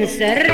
Windsor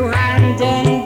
to London.